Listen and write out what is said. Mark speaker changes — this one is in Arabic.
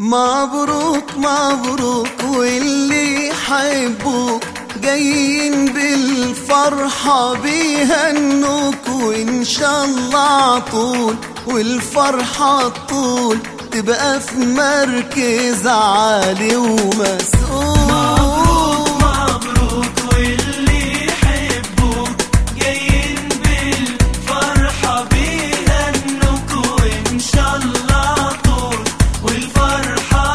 Speaker 1: مبروك مبروك واللي يحبوك. جايين بالفرحة بيهنوك وإن شاء الله طول. والفرحة طول تبقى في مركز عالي ومسؤول